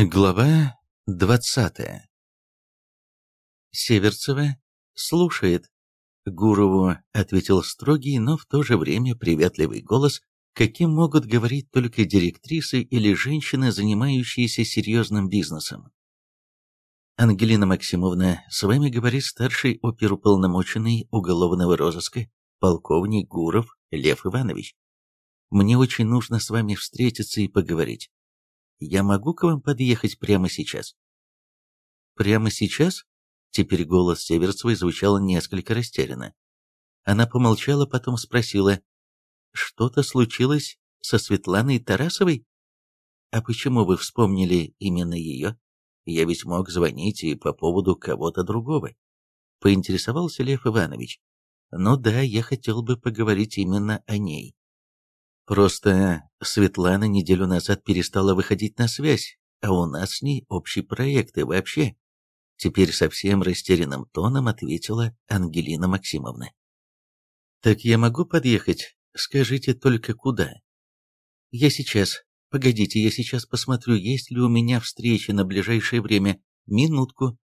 Глава двадцатая Северцева слушает. Гурову ответил строгий, но в то же время приветливый голос, каким могут говорить только директрисы или женщины, занимающиеся серьезным бизнесом. Ангелина Максимовна, с вами говорит старший оперуполномоченный уголовного розыска, полковник Гуров Лев Иванович. Мне очень нужно с вами встретиться и поговорить. Я могу к вам подъехать прямо сейчас?» «Прямо сейчас?» Теперь голос Северцевой звучал несколько растерянно. Она помолчала, потом спросила, «Что-то случилось со Светланой Тарасовой? А почему вы вспомнили именно ее? Я ведь мог звонить и по поводу кого-то другого». Поинтересовался Лев Иванович. «Ну да, я хотел бы поговорить именно о ней». Просто Светлана неделю назад перестала выходить на связь, а у нас с ней общий проект и вообще. Теперь совсем растерянным тоном ответила Ангелина Максимовна. «Так я могу подъехать? Скажите только куда?» «Я сейчас. Погодите, я сейчас посмотрю, есть ли у меня встреча на ближайшее время. Минутку».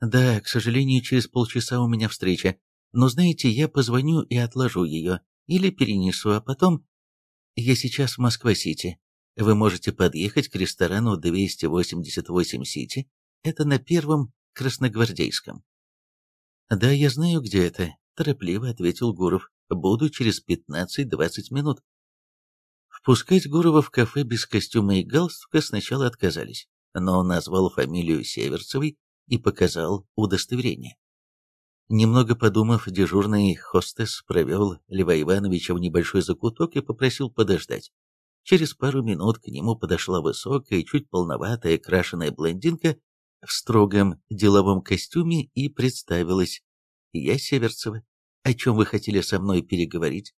«Да, к сожалению, через полчаса у меня встреча. Но знаете, я позвоню и отложу ее. Или перенесу, а потом я сейчас в Москва-Сити. Вы можете подъехать к ресторану 288 Сити. Это на первом Красногвардейском. Да, я знаю, где это, торопливо ответил Гуров. Буду через 15-20 минут. Впускать Гурова в кафе без костюма и галстука сначала отказались, но он назвал фамилию Северцевой и показал удостоверение. Немного подумав, дежурный хостес провел Льва Ивановича в небольшой закуток и попросил подождать. Через пару минут к нему подошла высокая, чуть полноватая, крашеная блондинка в строгом деловом костюме и представилась. «Я Северцева. О чем вы хотели со мной переговорить?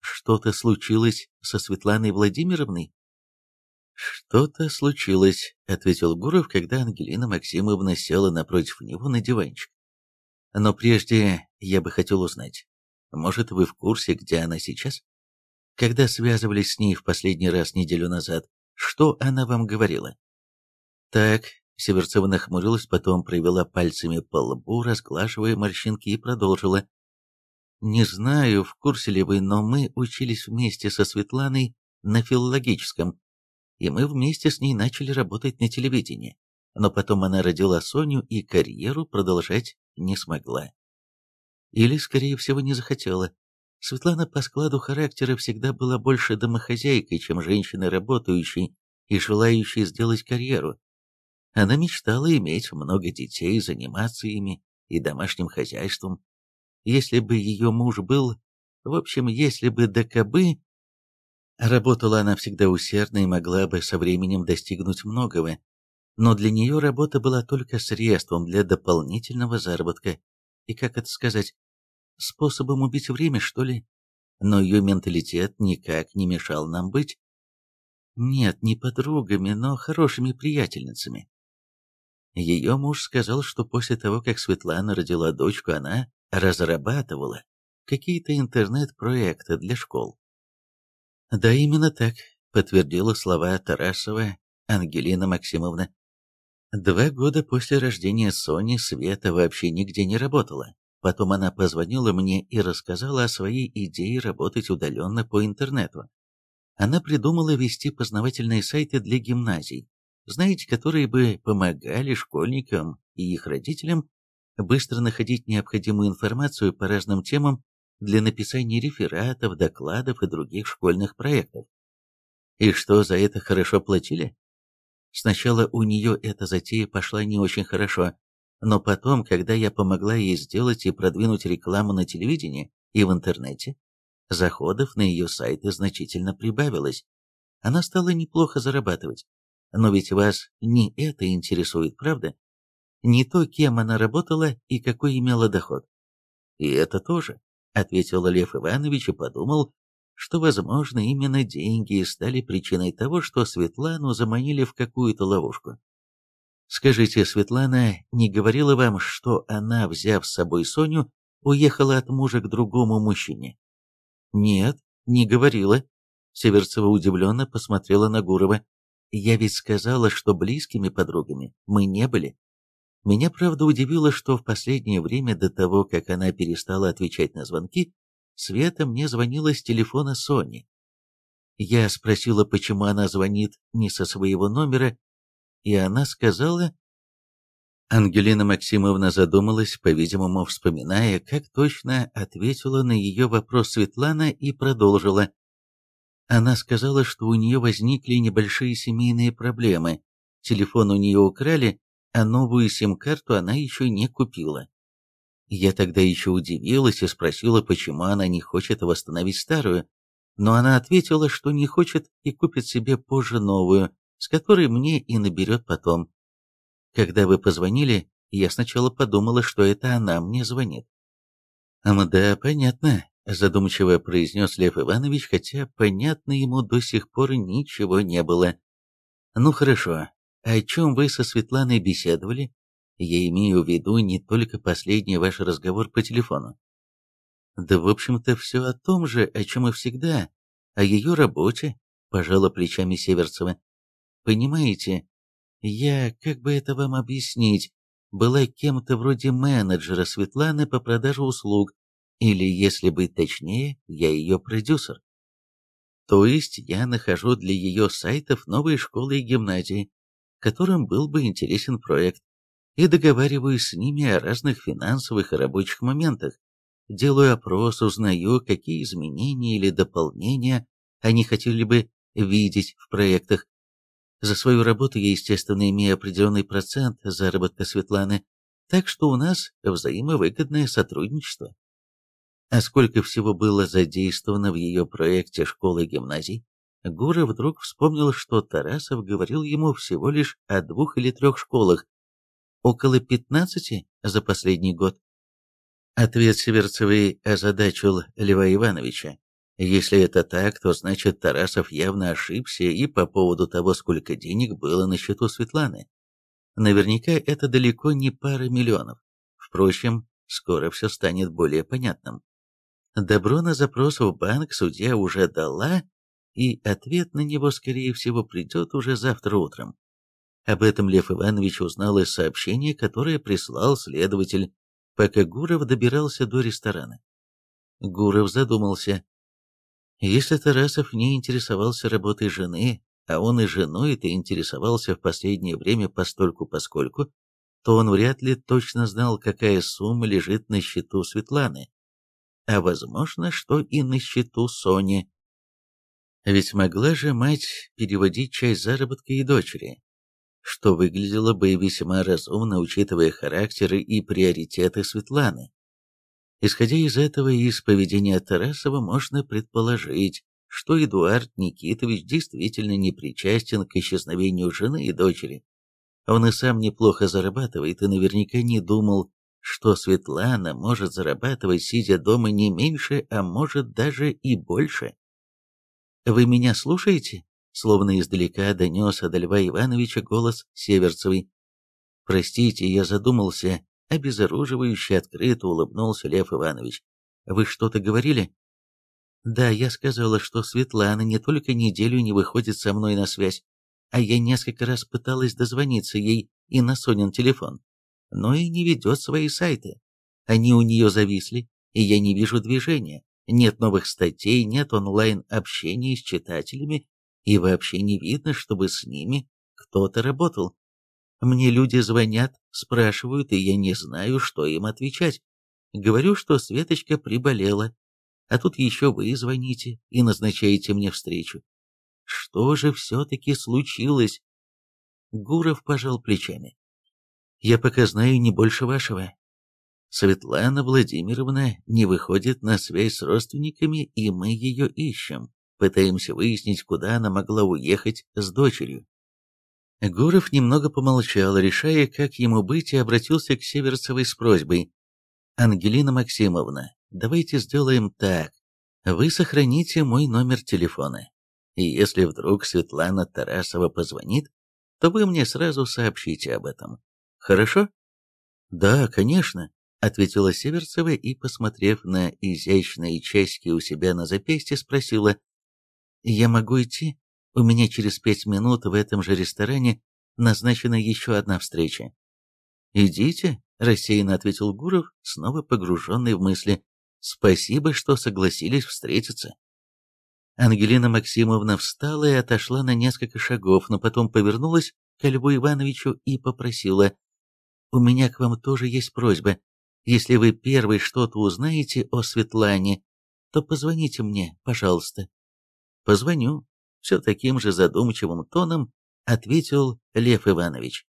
Что-то случилось со Светланой Владимировной?» «Что-то случилось», — ответил Гуров, когда Ангелина Максимовна села напротив него на диванчик. Но прежде я бы хотел узнать, может, вы в курсе, где она сейчас? Когда связывались с ней в последний раз неделю назад, что она вам говорила? Так, Северцева нахмурилась, потом провела пальцами по лбу, разглаживая морщинки, и продолжила. «Не знаю, в курсе ли вы, но мы учились вместе со Светланой на филологическом, и мы вместе с ней начали работать на телевидении. Но потом она родила Соню и карьеру продолжать не смогла. Или, скорее всего, не захотела. Светлана по складу характера всегда была больше домохозяйкой, чем женщиной работающей и желающей сделать карьеру. Она мечтала иметь много детей, заниматься ими и домашним хозяйством. Если бы ее муж был... В общем, если бы ДКБ... Работала она всегда усердно и могла бы со временем достигнуть многого, но для нее работа была только средством для дополнительного заработка. И, как это сказать, способом убить время, что ли? Но ее менталитет никак не мешал нам быть. Нет, не подругами, но хорошими приятельницами. Ее муж сказал, что после того, как Светлана родила дочку, она разрабатывала какие-то интернет-проекты для школ. Да, именно так, подтвердила слова Тарасова Ангелина Максимовна. Два года после рождения Сони Света вообще нигде не работала. Потом она позвонила мне и рассказала о своей идее работать удаленно по интернету. Она придумала вести познавательные сайты для гимназий, знаете, которые бы помогали школьникам и их родителям быстро находить необходимую информацию по разным темам для написания рефератов, докладов и других школьных проектов. И что, за это хорошо платили? Сначала у нее эта затея пошла не очень хорошо, но потом, когда я помогла ей сделать и продвинуть рекламу на телевидении и в интернете, заходов на ее сайты значительно прибавилось. Она стала неплохо зарабатывать. Но ведь вас не это интересует, правда? Не то, кем она работала и какой имела доход. И это тоже, ответил Лев Иванович и подумал, что, возможно, именно деньги стали причиной того, что Светлану заманили в какую-то ловушку. Скажите, Светлана не говорила вам, что она, взяв с собой Соню, уехала от мужа к другому мужчине? Нет, не говорила. Северцева удивленно посмотрела на Гурова. Я ведь сказала, что близкими подругами мы не были. Меня, правда, удивило, что в последнее время до того, как она перестала отвечать на звонки, Света мне звонила с телефона Сони. Я спросила, почему она звонит не со своего номера, и она сказала... Ангелина Максимовна задумалась, по-видимому, вспоминая, как точно ответила на ее вопрос Светлана и продолжила. Она сказала, что у нее возникли небольшие семейные проблемы. Телефон у нее украли, а новую сим-карту она еще не купила. Я тогда еще удивилась и спросила, почему она не хочет восстановить старую, но она ответила, что не хочет и купит себе позже новую, с которой мне и наберет потом. Когда вы позвонили, я сначала подумала, что это она мне звонит. «Да, понятно», — задумчиво произнес Лев Иванович, хотя понятно ему до сих пор ничего не было. «Ну хорошо, о чем вы со Светланой беседовали? Я имею в виду не только последний ваш разговор по телефону. Да, в общем-то, все о том же, о чем и всегда, о ее работе, пожала плечами Северцева. Понимаете, я, как бы это вам объяснить, была кем-то вроде менеджера Светланы по продаже услуг, или, если быть точнее, я ее продюсер. То есть я нахожу для ее сайтов новые школы и гимназии, которым был бы интересен проект, и договариваюсь с ними о разных финансовых и рабочих моментах. Делаю опрос, узнаю, какие изменения или дополнения они хотели бы видеть в проектах. За свою работу я, естественно, имею определенный процент заработка Светланы, так что у нас взаимовыгодное сотрудничество. А сколько всего было задействовано в ее проекте школы и гимназий? Гура вдруг вспомнил, что Тарасов говорил ему всего лишь о двух или трех школах, около пятнадцати за последний год. Ответ Северцевой озадачил Льва Ивановича. Если это так, то значит Тарасов явно ошибся и по поводу того, сколько денег было на счету Светланы. Наверняка это далеко не пара миллионов. Впрочем, скоро все станет более понятным. Добро на запрос в банк судья уже дала, и ответ на него, скорее всего, придет уже завтра утром. Об этом Лев Иванович узнал из сообщения, которое прислал следователь, пока Гуров добирался до ресторана. Гуров задумался. Если Тарасов не интересовался работой жены, а он и женой-то интересовался в последнее время постольку-поскольку, то он вряд ли точно знал, какая сумма лежит на счету Светланы. А возможно, что и на счету Сони. Ведь могла же мать переводить часть заработка и дочери, что выглядело бы весьма разумно, учитывая характеры и приоритеты Светланы. Исходя из этого и из поведения Тарасова, можно предположить, что Эдуард Никитович действительно не причастен к исчезновению жены и дочери. Он и сам неплохо зарабатывает и наверняка не думал, что Светлана может зарабатывать, сидя дома не меньше, а может даже и больше. «Вы меня слушаете?» Словно издалека донес до Льва Ивановича голос Северцевой. «Простите, я задумался», — обезоруживающе открыто улыбнулся Лев Иванович. «Вы что-то говорили?» «Да, я сказала, что Светлана не только неделю не выходит со мной на связь, а я несколько раз пыталась дозвониться ей и на Сонин телефон, но и не ведет свои сайты. Они у нее зависли, и я не вижу движения. Нет новых статей, нет онлайн-общения с читателями, и вообще не видно, чтобы с ними кто-то работал. Мне люди звонят, спрашивают, и я не знаю, что им отвечать. Говорю, что Светочка приболела, а тут еще вы звоните и назначаете мне встречу. Что же все-таки случилось? Гуров пожал плечами. Я пока знаю не больше вашего. Светлана Владимировна не выходит на связь с родственниками, и мы ее ищем. Пытаемся выяснить, куда она могла уехать с дочерью. Гуров немного помолчал, решая, как ему быть, и обратился к Северцевой с просьбой. «Ангелина Максимовна, давайте сделаем так. Вы сохраните мой номер телефона. И если вдруг Светлана Тарасова позвонит, то вы мне сразу сообщите об этом. Хорошо?» «Да, конечно», ответила Северцева и, посмотрев на изящные часики у себя на запястье, спросила, «Я могу идти? У меня через пять минут в этом же ресторане назначена еще одна встреча. «Идите», — рассеянно ответил Гуров, снова погруженный в мысли. «Спасибо, что согласились встретиться». Ангелина Максимовна встала и отошла на несколько шагов, но потом повернулась к Льву Ивановичу и попросила. «У меня к вам тоже есть просьба. Если вы первый что-то узнаете о Светлане, то позвоните мне, пожалуйста». «Позвоню», — все таким же задумчивым тоном ответил Лев Иванович.